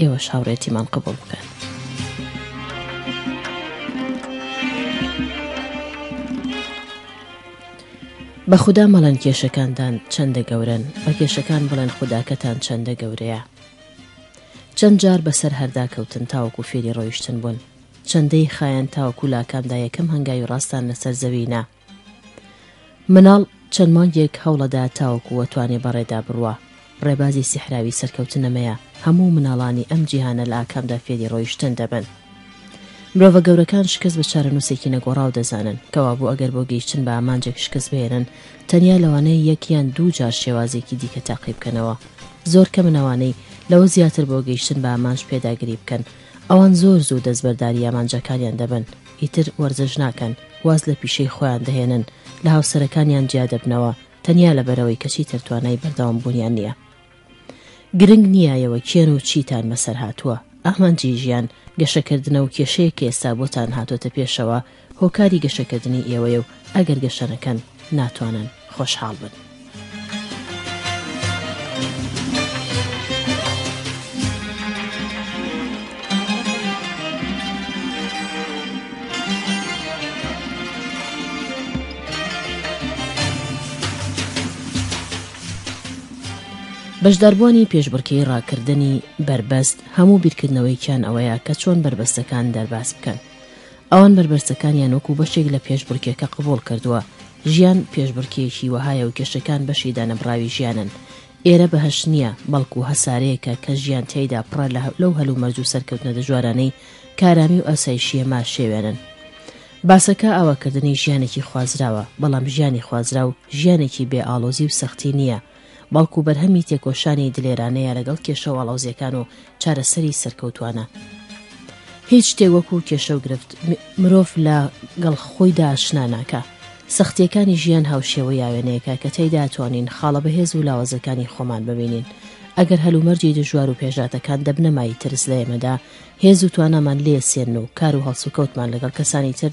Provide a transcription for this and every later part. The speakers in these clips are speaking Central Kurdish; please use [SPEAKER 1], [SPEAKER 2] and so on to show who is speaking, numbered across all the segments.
[SPEAKER 1] ئێوەش هاوڕێتیمان قبوڵ بکەن. بەخودا مەڵەن کێشەکانتان چەندە گەورەن بە کێشەکان بڵێن خوداکەتان چەندە گەورەیە چەند جار بەسەر هەردا کەوتن تاوەکو فێری ڕۆیشتن بوون چەندەی خایەن تاوەکو لاکاندا یەکەم هەنگاوی ڕاستان لەسەر زەوینا مناڵ چەند مانگێک هەوڵەدا تاوەکو وەتوانێ بەڕێدا بڕوا، ڕێبازی سیحراوی سەرکەوتن ئەمەیە، هەموو مناڵانی ئەم جیهانە لە ئاکامدا فێری ڕۆیشتن دەبن. مرۆڤە گەورەکان شکست بە چارەنووسێکی نەگۆڕاو دەزانن، کەوابوو ئەگەر بۆ گەیشتن بە ئامانجێک شکست بهێنن، تەنیا لەوانەیە یەک یان دوو جار شێوازێکی دیکە تاقی بکەنەوە. زۆر کەمن ئەوانەی لەوە زیاتر بۆ گەیشتن بە ئامانج پێداگری بکەن. ئەوان زۆر زوو دەستبەرداری ئامانجەکانیان دەبن. ئیتر وەرزش ناکەن، واز لە پیشەی خۆیان دەهێنن، لە هاوسەرەکانیان جیا دەبنەوە، تەنیا لەبەرئەوەی کە چیتر توانای بەردەوام بوونیان نییە. گرنگ نییە ئێوە کێن و چیتان بەسەر هاتووە، ئامانجی ژیان گەشەکردنە و کێشەیەک کە ئێستا بۆتان هاتۆتە پێشەوە، هۆکاری گەشەکردنی ئێوەیە و ئەگەر گەشە نەکەن، ناتوانن. خۆشحاڵ بن. بەشداربووانی پێشبڕکێی ڕاکردنی بەربەست هەموو بیرکردنەوەیکیان ئەوەیە کە چۆن بەربەستەکان دەرباز بکەن ئەوان بەربەرسەکانیان وەکو بەشێک لە پێشبڕکێکە قبول کردووە ژیان پێشبڕکێیەکی وەهایە و کێشەکان بەشی دانەبڕاوی ژیانن. ئێرە بەهەشت نییە، بەڵکو هەسارەیەکە کە ژیان تیایدا پڕە لەو هەلومەرج و سەرکەوتنە دژوارانەی کارامی و ئاسایشی ئێمە شێوێنن. باسەکە ئاواکردنی ژیانێکی خوازراوە، بەڵام ژیانی خوازراو ژیانێکی بێ ئاڵۆزی و سەختی نییە، بەڵکو بەرهەمی تێکۆشانی دلێرانەیە لەگەڵ کێشە و ئاڵۆزیەکان و چارەسەری سەرکەوتوانە. هیچ شتێک وەکو کێشە و گرفت مرۆڤ لە گەڵ خۆیدا ئاشنا ناکا. سەختیەکانی ژیان هاوشێوەی ئاوێنەیەکە کە تیایدا ئەتوانین خاڵە بەهێز و لاوازەکانی خۆمان ببینین. ئەگەر هەلومەرجی دژوار و پێشهاتەکان دەبنە مایەی ترس لە ئێمەدا، هێز و توانامان لێ ئەسێنن و کار و هەڵسوکەوتمان لەگەڵ کەسانی تر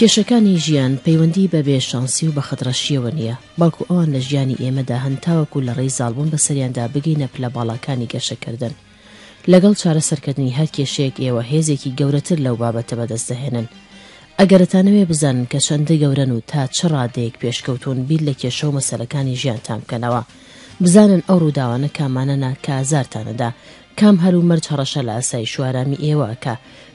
[SPEAKER 1] کێشەکانی ژیان پەیوەندی بە بێ شانسی و بە خەتڕەشییەوە نییە، بەڵکو ئەوان لە ژیانی ئێمەدا هەن تاوەکو لە ڕێی زاڵبوون بەسەریاندا بگەینە پلە باڵاکانی گەشەکردن. لەگەڵ چارەسەرکردنی هەر کێشەیەک ئێوە هێزێکی گەورەتر لەو بابەتە بەدەست دەهێنن. ئەگەر دەتانەوێت بزانن کە چەندە گەورەن و تا چ ڕادەیەک پێشکەوتوون بیر لە کێشە و مەسەلەکانی ژیانتان بکەنەوە. بزانن ئەو ڕووداوانە کامانەنە کە ئازارتان ئەدا، کام هەل و مەرج هەڕەشە لە ئاسایش و ئارامی ئێوە ئەکا،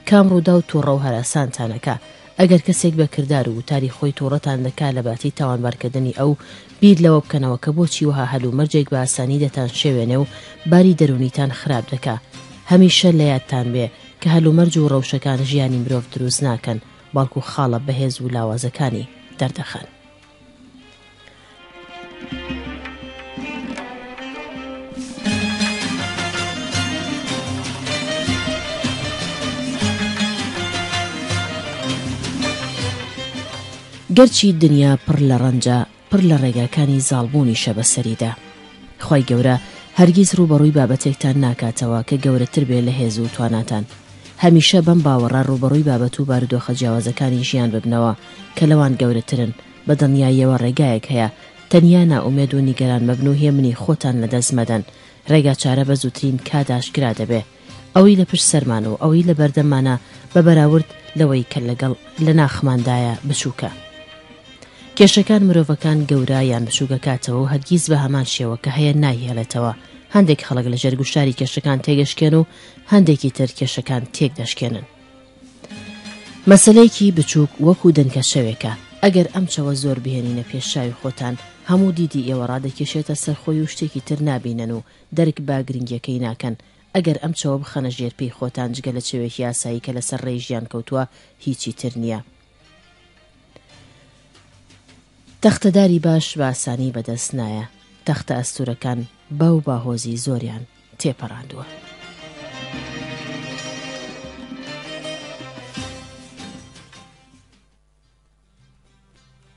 [SPEAKER 1] کام ڕووداو تووڕە و هەراسانتان ئەکا. ئەگەر کەسێک بە کردار و وتاری خۆی تووڕەتان دەکا لە باتی تاوانبارکردنی ئەو، بیر لەوە بکەنەوە کە بۆچی وەها هەل و مەرجێک بە ئاسانی دەتانشێوێنێ و باری دەروونیتان خراپ دەکا. هەمیشە لە یادتان بێ کە هەل و مەرج و ڕەوشەکان ژیانی مرۆڤ دروست ناکەن، بەڵکوو خاڵە بەهێز و لاوازەکانی دەردەخەن. گەرچی دنیا پڕ لە ڕەنجە پڕ لە ڕێگاکانی زاڵبوونیشە بە سەریدا خی گەورە هەرگیز ڕوبەڕووی بابەتێکتان ناکاتەوە کە گەورەتر بێ لە هێز و تواناتان هەمیشە بەم باوەڕە ڕووبەڕووی بابەت و بارودۆخە جیاوازەکانی ژیان ببنەوە کە لەوان گەورەترن،
[SPEAKER 2] بە دڵنیاییەوە ڕێگایەک هەیە، تەنیا نائومێد و نیگەران مەبن و هێمنی خۆتان لەدەست مەدەن، ڕێگاچارە بە زووترین کات ئاشکرا دەبێ. ئەوەی لە پشت سەرمانە و ئەوەی لە بەردەممانە بە بەراورد لەوەی کە لەگەڵ لە ناخماندایە بچووکە. کێشەکان مرۆڤەکان گەورە یان بچووک ئەکاتەوە و هەرگیز بە هەمان شێوە کە هەیە نایهێڵێتەوە، هەندێک خەڵک لەژێر گوشاری کێشەکان تێگەشکێن و هەندێکی تر کێشەکان تێک دەشکێنن. مەسەلەیەکی بچووک وەکوو دنکە شەوێکە، ئەگەر ئەم چەوە زۆر بهێنینە پێش چاوی خۆتان، هەموو دیدی ئێوە ڕادەکێشێتە سەر خۆی و شتێکی تر نابینن و دەرک بە گرنگییەکەی ناکەن، ئەگەر ئەم چەوە بخەنە ژێر پێی خۆتان جگە لە چەوێکی ئاسایی کە لەسەر ڕێی ژیان کەوتووە هیچی تر نییە. تەختەداری باش بە ئاسانی بەدەست نایە، تەختە ئەستوورەکان با و باهۆزی زۆریان تێپەڕاندووە.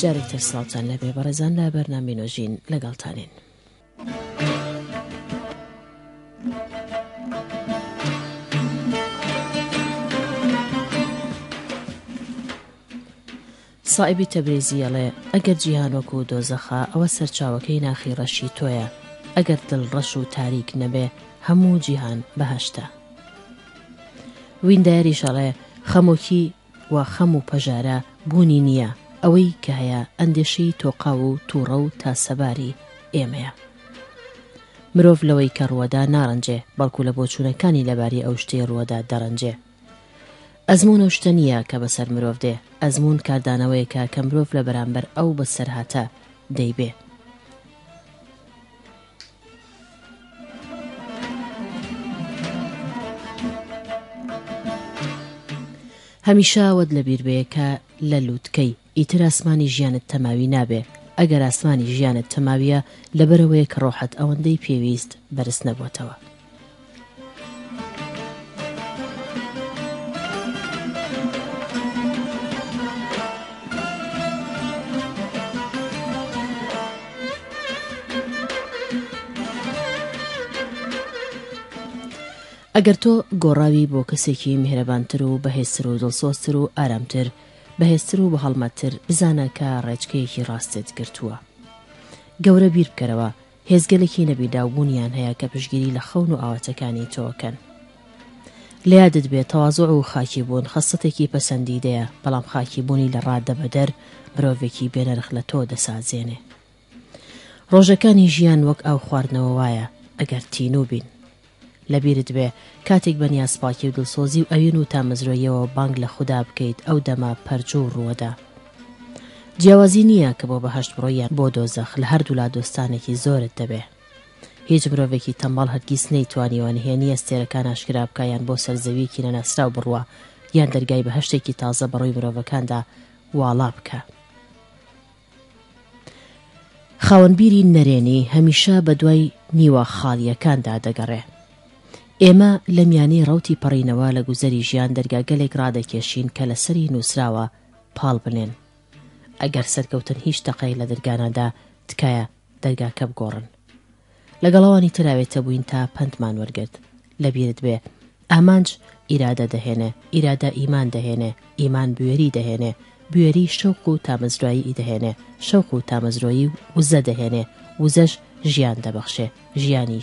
[SPEAKER 3] جارێک تر سڵاوتان
[SPEAKER 1] لەبێ بەڕێزان لە بەرنامی نۆژین لەگەڵتانین. سائیبی تەبریزی ئەڵێ، ئەگەر جیهان وەکوو دۆزەخە ئەوە سەرچاوەکەی ناخی ڕەشی تۆیە، ئەگەر دڵ ڕەش و تاریک نەبێ هەموو جیهان بەهەشتە. ویندایەریش ئەڵێ، خەمۆکی و خەم و پەژارە بوونی نییە، ئەوەی کە هەیە ئەندێشەی تۆقاو و تووڕە و تاسەباری ئێمەیە. مرۆڤ لەوەی کە ڕووەدا ناڕەنجێ، بەڵکوو لە بۆچوونەکانی لەباری ئەو شتەی ڕووەدا دەڕەنجێ. ئەزموون ئەو شتە نییە کە بەسەر مرۆڤ دێ، ئەزموون کاردانەوەیەکە کە مرۆڤ لە بەرامبەر ئەو بەسەرهاتە دەیبێ. هەمیشە ئەوەت لەبیر بێ کە لە لووتکەی. ئیتر ئاسمانی ژیانت تەماوی نابێ ئەگەر ئاسمانی ژیانت تەماویە لەبەرەوەیە کە ڕۆحت ئەوەندەی پێویست بەرز نەبۆتەوە. ئەگەر تۆ گۆڕاوی بۆ کەسێکی میهرەبانتر و بەهێزتر و دڵسۆزتر و ئارامتر، بەهێزتر و بەهەڵمەتتر بزانە کە ڕێچکەیەکی ڕاستت گرتووە. گەورە بیر بکەرەوە، هێزگەلێکی نەبیرداو بوونیان هەیە کە پشگیری لە خەون و ئاواتەکانی تۆ ئەکەن. لە یادت بێت تەوازوع و خاکی بوون خەسڵەتێکی پەسەندیدەیە، بەڵام خاکی بوونی لە ڕادەبەدەر مرۆڤێکی بێنەرخ لە تۆ دەسازێنێ. ڕۆژەکانی ژیان وەک ئاو خواردنەوە وایە ئەگەر تینوو بین. لەبیرت بێ کاتێک بە نیازپاکی و دڵسۆزی و ئەوین و تامەزرۆییەوە بانگ لە خودا بکەیت ئەو دەمە پەرجۆ و ڕووەدە جیاوازی نییە کە بۆ بەهەشت بڕۆی یان بۆ دۆزەخ لە هەردوولا دۆستانێکی زۆرت دەبێ. هیچ مرۆڤێکی تەمبەڵ هەرگیز نەیتوانیوە نهێنی ئەستێرەکان ئاشکرا بکا یان بۆ سەر زەوییەکی نەناسراو بڕوا یان دەرگای بەهەشتێکی تازە بەڕووی مرۆڤەکاندا واڵا بکا. خاوەن بیری نەرێنی هەمیشە بە دوای نیوە خاڵییەکاندا دەگەڕێ. ئێمە لە میانەی ڕەوتی پەڕینەوە لە گوزەری ژیان دەرگاگەلێک ڕادەکێشین کە لەسەری نووسراوە، پاڵ بنێن. ئەگەر سەرکەوتن هیچ تەقەیەک لە دەرگانادا، تکایە دەرگاکە بگۆڕن لەگەڵ ئەوانی ترا وێتەبووین تا پەندمان وەرگرت لەبیرت بێ ئامانج ئیرادە دەهێنێ ئیرادە ئیمان دەهێنێ ئیمان بوێری دەهێنێ بوێری شەوق و تامەزرۆیی دەهێنێ شەوق و تامەزرۆیی و وزە دەهێنێ وزەش ژیان دەبەخشێ ژیانی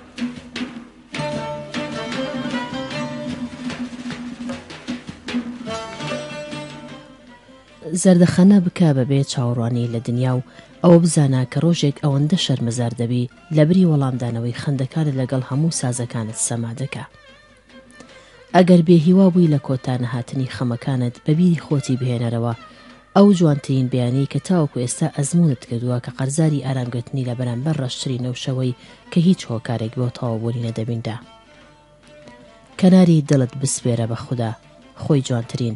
[SPEAKER 1] زەردەخەنە بکە بەبێ چاوەڕوانی لە دنیا و ئەوە بزانە کە ڕۆژێک ئەوەندە شەرمەزار دەبی لەبری وەڵامدانەوەی خەندەکانت لەگەڵ هەموو سازەکانت سەما دەکە. ئەگەر بێ هیوا بووی لە کۆتا نەهاتنی خەمەکانت بە بیری خۆتی بهێنەرەوە ئەو جوانترین بیانیەی کە تاوەکو ئێستا ئەزموونت کردووە کە قەرزاری ئارام گرتنی لە بەرامبەر ڕەشترین ئەو شەوەی کە هیچ هۆکارێک بۆ تەواوبوونی نەدەبینرا کەناری دڵت بسپێرە بە خودا خۆی جوانترین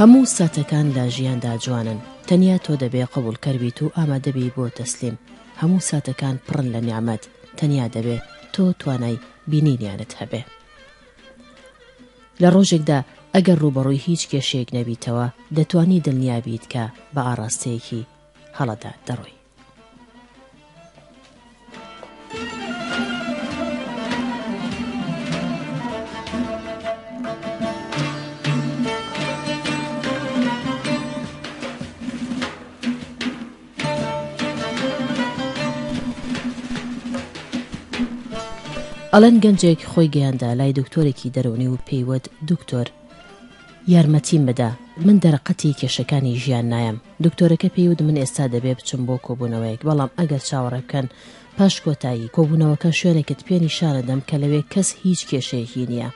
[SPEAKER 1] هەموو ساتەکان لە ژیاندا جوانن تەنیا تۆ دەبێ قبوڵکەر بیت و ئامادەبی بۆ تەسلیم هەموو ساتەکان پڕن لە نیعمەت تەنیا دەبێ تۆ توانای بینینیانت هەبێ لە ڕۆژێکدا ئەگەر ڕووبەڕووی هیچ کێشەیەک نەبیتەوە دەتوانی دڵنیابیت کە بە ئاڕاستەیەکی هەڵەدا دەڕۆی.
[SPEAKER 4] ئەلەند گەنجێک خۆی گەیاندە لای دکتۆرێکی دەرونی و پێی وت دکتۆر یارمەتیم بدە من دەرەقەتی کێشەکانی ژیان نایەم. دکتۆرەکە پێی وت من ئێستا دەبێ بچم بۆ کۆبوونەوەیەک بەڵام ئەگەر چاوەڕێ بکەن پاش کۆتایی کۆبوونەوەکە شوێنێکت پێ نیشانەدەم کە لەوێ کەس هیچ کێشەیەکی نییە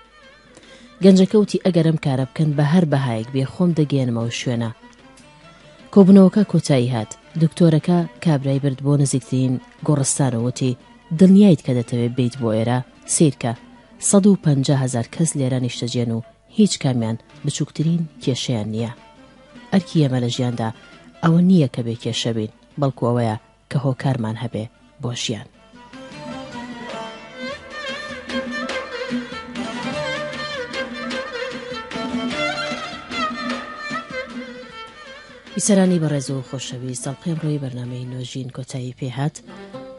[SPEAKER 4] گەنجەکە وتی ئەگەر ئەم کارە بکەن بە هەر بەهایەک بێ خۆم دەگەێنمەوە شوێنە کۆبوونەوەکە کۆتایی هات دکتۆرەکە کابرای برد بۆ نزیکترین گۆڕستان و وتی دڵنیایت کە دەتەوێت بیت بۆ ئێرە سیرکە 150 هزار کەس لێرە نیشتەجێن و هیچ کامیان بچوکترین کێشەیان نییە. ئەرکی ئێمە لە ژیاندا ئەوە نییە کە بێ کێشە بین، بەڵکو ئەوەیە کە هۆکارمان هەبێ بۆ ژیان. بیسەرانی بەڕێز و خۆشەویست ئەڵقەی ئەمڕۆی بەرنامەی نۆژین کۆتایی پێهات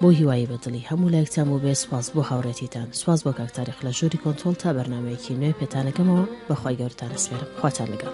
[SPEAKER 4] بۆ هیوایی بەدڵی هەموو لایکتان بۆ بێ سپاس بۆ هاوڕێتیتان سپاس بۆ کاک تاریق لە ژووری کۆنتۆل تا بەرنمەیەکی نوێ پێتانەکەمەوە بەخوای گەورتان سپێرم خواتان لەگەڵ.